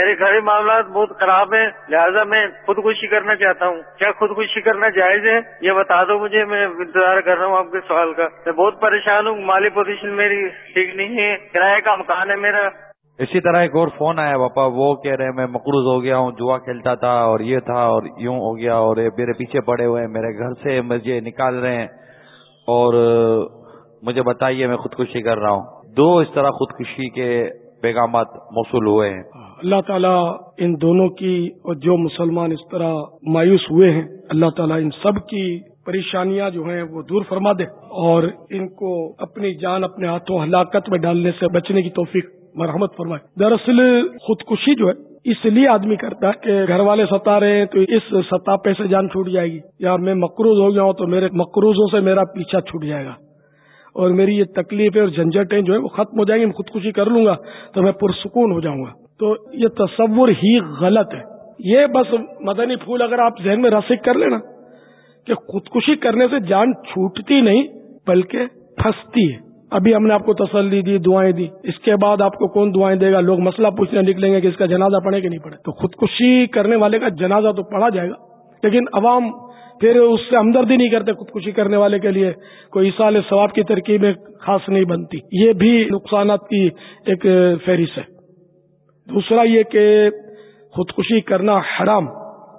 میرے گھر معاملات بہت خراب ہیں، لہٰذا میں خودکشی کرنا چاہتا ہوں۔ کیا خودکشی کرنا جائز ہے؟ یہ بتا دو مجھے، میں انتظار کر رہا ہوں آپ کے سوال کا۔ میں بہت پریشان ہوں، مالی پوزیشن میری ٹھیک نہیں ہے، کرایہ کا مکان ہے میرا۔ اسی طرح ایک اور فون آیا، پاپا، وہ کہہ رہے ہیں، میں مقروض ہو گیا ہوں، جوا کھیلتا تھا اور یہ تھا اور یوں ہو گیا اور میرے پیچھے پڑے ہوئے ہیں، میرے گھر سے مجھے نکال رہے ہیں۔ اور مجھے بتائیے، میں خودکشی کر رہا ہوں۔ دو اس طرح خودکشی کے پیغامات موصول ہوئے ہیں۔ اللہ تعالیٰ ان دونوں کی اور جو مسلمان اس طرح مایوس ہوئے ہیں، اللہ تعالیٰ ان سب کی پریشانیاں جو ہیں وہ دور فرما دے اور ان کو اپنی جان، اپنے ہاتھوں ہلاکت میں ڈالنے سے بچنے کی توفیق مرحمت فرمائے۔ دراصل خودکشی جو ہے، اس لیے آدمی کرتا ہے کہ گھر والے ستا رہے ہیں تو اس ستاپے سے جان چھوٹ جائے گی۔ یا میں مقروض ہو گیا ہوں تو میرے مقروضوں سے میرا پیچھا چھوٹ جائے گا۔ اور میری یہ تکلیفیں اور جھنجٹیں جو ہے وہ ختم ہو جائیں گی میں خودکشی کر لوں گا تو میں پرسکون ہو جاؤں گا۔ تو یہ تصور ہی غلط ہے۔ یہ بس مدنی پھول اگر آپ ذہن میں رسک کر لینا کہ خودکشی کرنے سے جان چھوٹتی نہیں، بلکہ پھنستی ہے۔ ابھی ہم نے آپ کو تسلی دی، دعائیں دی۔ اس کے بعد آپ کو کون دعائیں دے گا؟ لوگ مسئلہ پوچھنے نکلیں گے کہ اس کا جنازہ پڑے کہ نہیں پڑے تو خودکشی کرنے والے کا جنازہ تو پڑا جائے گا۔ لیکن عوام پھر اس سے ہمدردی نہیں کرتے خودکشی کرنے والے کے لیے، کوئی سال ثواب کی ترکیب خاص نہیں بنتی۔ یہ بھی نقصانات کی ایک فہرست ہے۔ دوسرا یہ کہ خودکشی کرنا حرام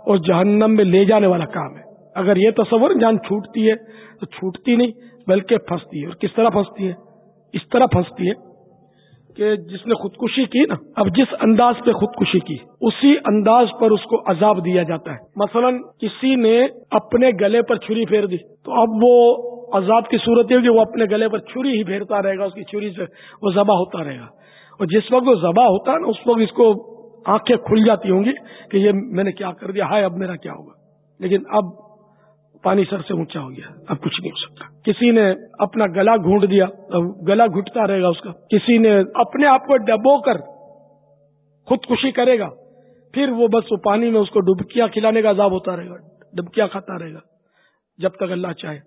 اور جہنم میں لے جانے والا کام ہے۔ اگر یہ تصور جان چھوٹتی ہے تو چھوٹتی نہیں، بلکہ پھنستی ہے۔ اور کس طرح پھنستی ہے؟ اس طرح پھنستی ہے۔ کہ جس نے خودکشی کی نا، اب جس انداز پہ خودکشی کی، اسی انداز پر اس کو عذاب دیا جاتا ہے۔ مثلا کسی نے اپنے گلے پر چھری پھیر دی، تو اب وہ عذاب کی صورت یہ کہ وہ اپنے گلے پر چھری ہی پھیرتا رہے گا، اس کی چھری سے وہ ذبح ہوتا رہے گا۔ اور جس وقت وہ ذبح ہوتا ہے نا، اس وقت اس کو آنکھیں کھل جاتی ہوں گی کہ یہ میں نے کیا کر دیا، ہائے اب میرا کیا ہوگا۔ لیکن اب پانی سر سے اونچا ہو گیا اب کچھ نہیں ہو سکتا۔ کسی نے اپنا گلا گھونٹ دیا گلا گھٹتا رہے گا اس کا۔ کسی نے اپنے آپ کو ڈبو کر خودکشی کرے گا، پھر وہ بس وہ پانی میں اس کو ڈبکیاں کھلانے کا عذاب ہوتا رہے گا، ڈبکیاں کھاتا رہے گا، جب تک اللہ چاہے۔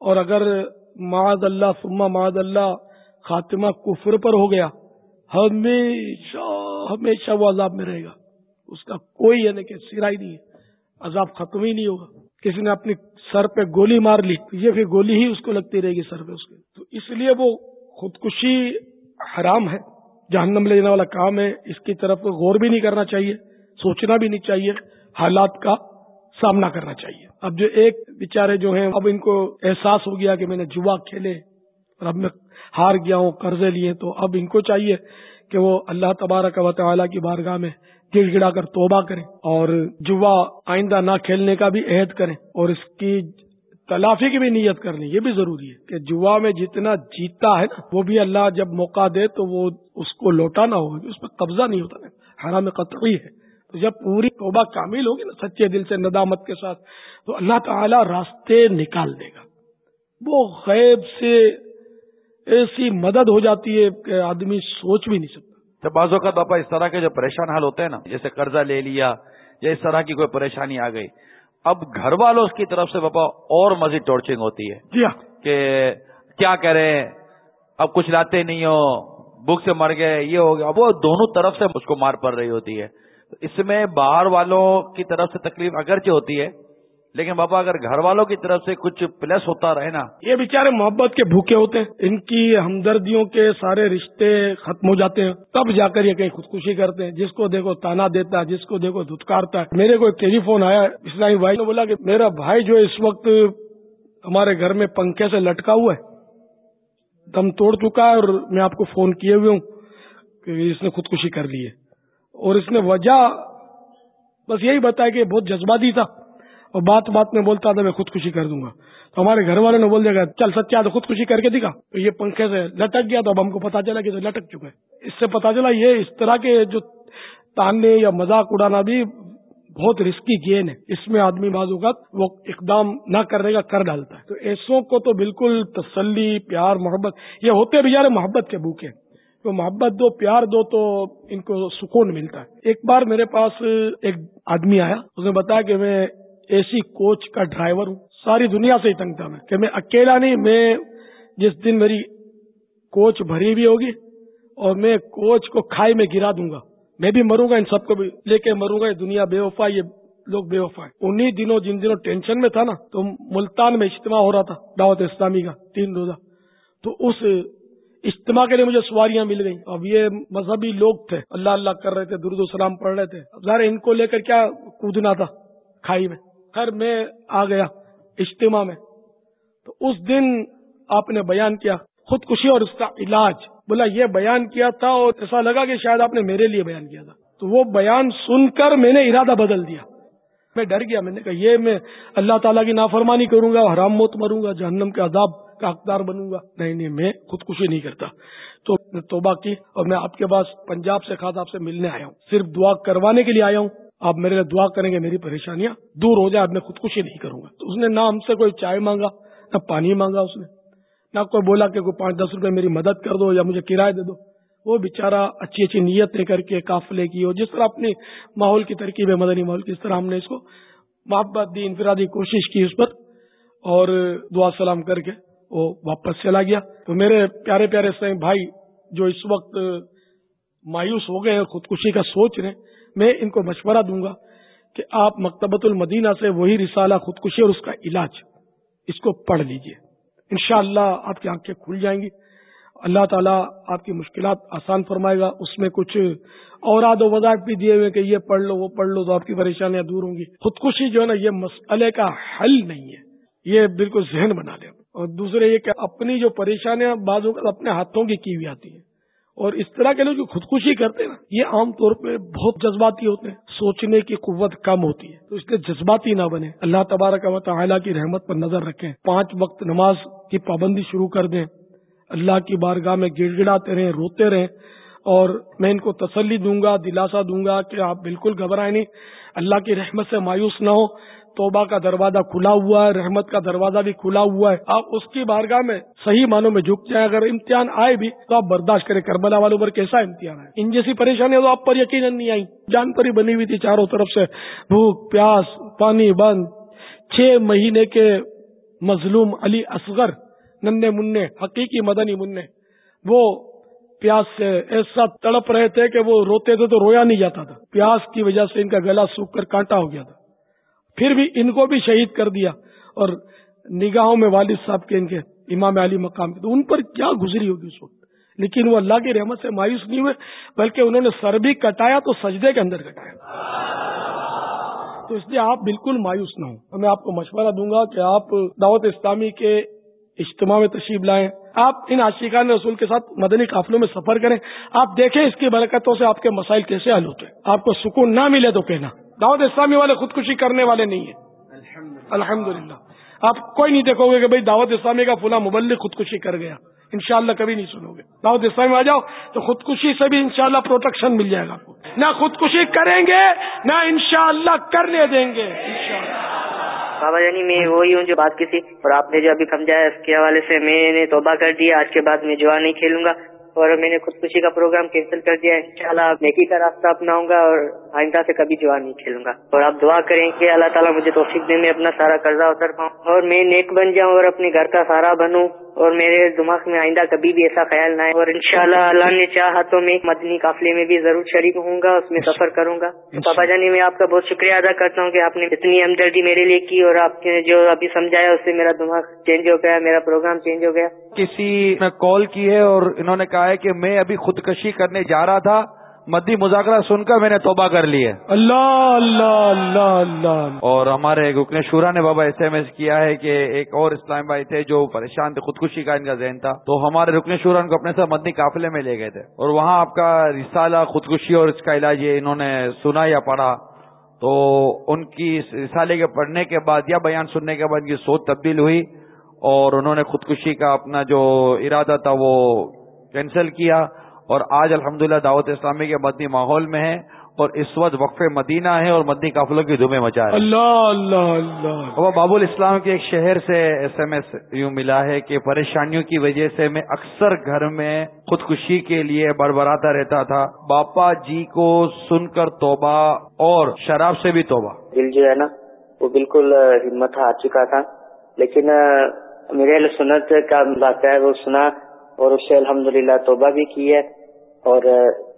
اور اگر معاذ اللہ سما معاذ اللہ خاتمہ کفر پر ہو گیا، ہمیشہ ہمیشہ وہ عذاب میں رہے گا۔ اس کا کوئی یعنی کہ سرا ہی نہیں ہے۔ عذاب ختم ہی نہیں ہوگا۔ کسی نے اپنی سر پہ گولی مار لی، تو یہ پھر گولی ہی اس کو لگتی رہے گی سر پہ اس کے۔ تو اس لیے وہ خودکشی حرام ہے۔ جہنم لے جانے والا کام ہے۔ اس کی طرف غور بھی نہیں کرنا چاہیے، سوچنا بھی نہیں چاہیے، حالات کا سامنا کرنا چاہیے۔ اب جو ایک بیچارے جو ہیں، اب ان کو احساس ہو گیا کہ میں نے جوا کھیلے، اور اب میں ہار گیا ہوں، قرضے لیے، تو اب ان کو چاہیے کہ وہ اللہ تبارک و تعالیٰ کی بارگاہ میں گڑ گڑا کر توبہ کریں اور جوا آئندہ نہ کھیلنے کا بھی عہد کریں اور اس کی تلافی کی بھی نیت کرنی یہ بھی ضروری ہے کہ جوا میں جتنا جیتا ہے نا، وہ بھی اللہ جب موقع دے تو وہ اس کو لوٹانا ہوگا اس پہ قبضہ نہیں ہوتا نا حرام قطعی ہے۔ تو جب پوری توبہ کامل ہوگی نا، سچے دل سے ندامت کے ساتھ، تو اللہ تعالی راستے نکال دے گا۔ وہ غیب سے ایسی مدد ہو جاتی ہے کہ آدمی سوچ بھی نہیں سکتا۔ جب بعض اوقات باپا اس طرح کے جو پریشان حال ہوتے ہیں نا جیسے قرضہ لے لیا یا اس طرح کی کوئی پریشانی آ گئی اب گھر والوں کی طرف سے باپا اور مزید ٹارچنگ ہوتی ہے جی ہاں۔ کہ کیا کریں اب کچھ لاتے نہیں ہو بک سے مر گئے یہ ہو گیا۔ اب وہ دونوں طرف سے مجھ کو مار پڑ رہی ہوتی ہے۔ اس میں باہر والوں کی طرف سے تکلیف اگرچہ ہوتی ہے لیکن بابا، اگر گھر والوں کی طرف سے کچھ پلس ہوتا رہے نا۔ یہ بیچارے محبت کے بھوکے ہوتے ہیں۔ ان کی ہمدردیوں کے سارے رشتے ختم ہو جاتے ہیں۔ تب جا کر یہ کہیں خودکشی کرتے ہیں۔ جس کو دیکھو تانا دیتا ہے، جس کو دیکھو دھتکارتا ہے۔ میرے کو ایک ٹیلی فون آیا، اسلامی بھائی نے بولا کہ میرا بھائی جو اس وقت ہمارے گھر میں پنکھے سے لٹکا ہوا ہے، دم توڑ چکا ہے اور میں آپ کو فون کیے ہوئے ہوں کہ اس نے خودکشی کر لی ہے۔ اور اس نے وجہ بس یہی بتایا کہ بہت جذباتی تھا۔ اور بات بات میں بولتا تھا، میں خودکشی کر دوں گا۔ تو ہمارے گھر والوں نے بول دیا گا چل سچا تو خودکشی کر کے دکھا۔ تو یہ پنکھے سے لٹک گیا، تو اب ہم کو پتا چلا کہ لٹک چکا ہے۔ اس سے پتا چلا یہ اس طرح کے جو تاننے یا مذاق اڑانا بھی بہت رسکی گین ہے۔ اس میں آدمی بعض اوقات وہ اقدام نہ کرنے کا کر ڈالتا ہے۔ تو ایسوں کو تو بالکل تسلی، پیار، محبت، یہ ہوتے بھی محبت کے بھوکے تو محبت دو، پیار دو تو ان کو سکون ملتا ہے۔ ایک بار میرے پاس ایک آدمی آیا، اس نے بتایا کہ میں اے سی کوچ کا ڈرائیور ہوں۔ ساری دنیا سے ہی تنگ تھا میں، کہ میں اکیلا نہیں، میں جس دن میری کوچ بھری بھی ہوگی اور میں کوچ کو کھائی میں گرا دوں گا۔ میں بھی مروں گا، ان سب کو بھی لے کے مروں گا۔ یہ دنیا بے وفا، یہ لوگ بے وفا ہے انہیں دنوں جن دنوں ٹینشن میں تھا نا، تو ملتان میں اجتماع ہو رہا تھا دعوت اسلامی کا، تین روزہ۔ تو اس اجتماع کے لیے مجھے سواریاں مل گئیں۔ اب یہ مذہبی لوگ تھے، اللہ اللہ کر رہے تھے درد السلام پڑھ رہے تھے۔ ظاہر ان کو لے کر کیا کودنا تھا کھائی میں۔ خیر میں آ گیا اجتماع میں۔ تو اس دن آپ نے بیان کیا، خودکشی اور اس کا علاج۔ بولا، یہ بیان کیا تھا اور ایسا لگا کہ شاید آپ نے میرے لیے بیان کیا تھا۔ تو وہ بیان سن کر میں نے ارادہ بدل دیا۔ میں ڈر گیا، میں نے کہا، یہ میں اللہ تعالیٰ کی نافرمانی کروں گا، حرام موت مروں گا، جہنم کے عذاب کا حقدار بنوں گا۔ نہیں نہیں، میں خودکشی نہیں کرتا۔ تو میں توبہ کی اور میں آپ کے پاس پنجاب سے، خاص آپ سے ملنے آیا ہوں۔ صرف دعا کروانے کے لیے آیا ہوں۔ آپ میرے لیے دعا کریں گے، میری پریشانیاں دور ہو جائے اب میں خودکشی نہیں کروں گا۔ تو اس نے نہ ہم سے کوئی چائے مانگا، نہ پانی مانگا اس نے، نہ کوئی بولا کہ کوئی پانچ دس روپے میری مدد کر دو یا مجھے کرایہ دے دو۔ وہ بےچارا اچھی اچھی نیت لے کر کے قافلے کی اور جس طرح اپنی ماحول کی ترکیب ہے مدنی ماحول کی، اس طرح ہم نے اس کو محبت دی، انفرادی کوشش کی اس پر اور دعا سلام کر کے وہ واپس چلا گیا۔ تو میرے پیارے پیارے سائیں بھائی جو اس وقت مایوس ہو گئے اور خودکشی کا سوچ رہے میں ان کو مشورہ دوں گا کہ آپ مکتبۃ المدینہ سے وہی رسالہ خودکشی اور اس کا علاج اس کو پڑھ لیجیے۔ انشاءاللہ اللہ آپ کی آنکھیں کھل جائیں گی۔ اللہ تعالیٰ آپ کی مشکلات آسان فرمائے گا۔ اس میں کچھ اور آد و وضاحت بھی دیے ہوئے کہ یہ پڑھ لو، وہ پڑھ لو تو آپ کی پریشانیاں دور ہوں گی۔ خودکشی جو ہے نا، یہ مسئلے کا حل نہیں ہے۔ یہ بالکل ذہن بنا لیں اور دوسرے یہ کہ اپنی جو پریشانیاں بعض اوقات اپنے ہاتھوں کی کی ہوئی آتی ہیں۔ اور اس طرح کے لوگ جو خودکشی کرتے ہیں نا، یہ عام طور پہ بہت جذباتی ہوتے ہیں۔ سوچنے کی قوت کم ہوتی ہے، تو اس لیے جذباتی نہ بنے اللہ تبارک و تعالیٰ کی رحمت پر نظر رکھیں۔ پانچ وقت نماز کی پابندی شروع کر دیں۔ اللہ کی بارگاہ میں گڑ گڑاتے رہیں، روتے رہیں۔ اور میں ان کو تسلی دوں گا دلاسا دوں گا کہ آپ بالکل گھبرائیں نہیں۔ اللہ کی رحمت سے مایوس نہ ہو توبہ کا دروازہ کھلا ہوا ہے، رحمت کا دروازہ بھی کھلا ہوا ہے۔ آپ اس کی بارگاہ میں صحیح معنوں میں جھک جائیں، اگر امتحان آئے بھی تو آپ برداشت کریں۔ کربلا والوں پر کیسا امتحان ہے ان جیسی پریشانی تو آپ پر یقیناً نہیں آئی۔ جان پر ہی بنی ہوئی تھی چاروں طرف سے۔ بھوک، پیاس، پانی بند۔ چھ مہینے کے مظلوم علی اصغر ننے منع حقیقی مدنی منع وہ پیاس سے ایسا تڑپ رہے تھے کہ وہ روتے تھے تو رویا نہیں جاتا تھا۔ پیاس کی وجہ سے ان کا گلا سوکھ کر کانٹا ہو گیا تھا۔ پھر بھی ان کو بھی شہید کر دیا اور نگاہوں میں والد صاحب کے ان کے امام علی مقام کے تو ان پر کیا گزری ہوگی اس وقت؟ لیکن وہ اللہ کی رحمت سے مایوس نہیں ہوئے، بلکہ انہوں نے سر بھی کٹایا تو سجدے کے اندر کٹایا۔ تو اس لیے آپ بالکل مایوس نہ ہوں۔ میں آپ کو مشورہ دوں گا کہ آپ دعوت اسلامی کے اجتماع میں تشریف لائیں۔ آپ ان عاشقان رسول کے ساتھ مدنی قافلوں میں سفر کریں۔ آپ دیکھیں اس کی برکتوں سے آپ کے مسائل کیسے حل ہوتے ہیں۔ آپ کو سکون نہ ملے تو کہنا۔ دعوت اسلامی والے خودکشی کرنے والے نہیں ہیں۔ الحمد للہ آپ کوئی نہیں دیکھو گے کہ بھائی دعوت اسلامی کا فلاں مبلک خودکشی کر گیا۔ انشاءاللہ کبھی نہیں سنو گے۔ دعوت اسلامی آ جاؤ تو خودکشی سے بھی انشاءاللہ پروٹیکشن مل جائے گا آپ کو۔ نہ خودکشی کریں گے نہ انشاءاللہ کرنے دیں گے۔ بابا جانی میں وہی ہوں جو بات کی تھی اور آپ نے جو ابھی سمجھایا اس کے حوالے سے میں نے توبہ کر دیا آج کے بعد میں جوا نہیں کھیلوں گا۔ اور میں نے خودکشی کا پروگرام کینسل کر دیا ان شاء اللہ نیکی کا راستہ اپناؤں گا اور آئندہ سے کبھی جوان نہیں کھیلوں گا۔ اور آپ دعا کریں کہ اللہ تعالیٰ مجھے توفیق دے، میں اپنا سارا قرضہ اتر پاؤں اور میں نیک بن جاؤں اور اپنے گھر کا سارا بنوں اور میرے دماغ میں آئندہ کبھی بھی ایسا خیال نہ ہے اور انشاءاللہ اللہ نے چاہا تو میں مدنی قافلے میں بھی ضرور شریک ہوں گا، اس میں سفر کروں گا۔ پاپا جانی، میں آپ کا بہت شکریہ ادا کرتا ہوں کہ آپ نے اتنی ہمدردی میرے لیے کی اور آپ نے جو ابھی سمجھایا، اس سے میرا دماغ چینج ہو گیا، میرا پروگرام چینج ہو گیا۔ کسی نے کال کی ہے اور انہوں نے کہا ہے کہ میں ابھی خودکشی کرنے جا رہا تھا۔ مدی مذاکرہ سن کر میں نے توبہ کر لی ہے۔ اللہ اللہ اللہ اللہ۔ اور ہمارے رکن شورا نے بابا ایس ایم ایس کیا ہے کہ ایک اور اسلام بھائی تھے جو پریشان تھے خودکشی کا ان کا ذہن تھا۔ تو ہمارے رکن شورا ان کو اپنے ساتھ مدنی قافلے میں لے گئے تھے۔ اور وہاں آپ کا رسالہ خودکشی اور اس کا علاج یہ انہوں نے سنا یا پڑھا۔ تو ان کی رسالے کے پڑھنے کے بعد یا بیان سننے کے بعد ان کی سوچ تبدیل ہوئی۔ اور انہوں نے خودکشی کا اپنا جو ارادہ تھا وہ کینسل کیا۔ اور آج الحمدللہ دعوت اسلامی کے مدنی ماحول میں ہے اور اس وقت وقف مدینہ ہے اور مدنی قافلوں کی دھومیں مچا ہے اللہ اللہ اللہ۔ وہ باب الاسلام کے ایک شہر سے ایس ایم ایس یوں ملا ہے کہ پریشانیوں کی وجہ سے میں اکثر گھر میں خودکشی کے لیے بڑبڑاتا رہتا تھا۔ باپا جی کو سن کر توبہ اور شراب سے بھی توبہ۔ دل جو ہے نا وہ بالکل ہمت آ چکا تھا۔ لیکن میرے سنت کا بات ہے وہ سنا اور اس سے الحمدللہ توبہ بھی کی ہے۔ اور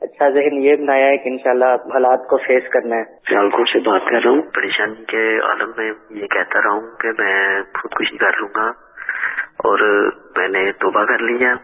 اچھا ذہن یہ بنایا ہے کہ انشاءاللہ حالات کو فیس کرنا ہے۔ سیالکوٹ سے بات کر رہا ہوں۔ پریشانی کے عالم میں یہ کہتا رہا ہوں کہ میں خودکشی کر لوں گا اور میں نے توبہ کر لیا۔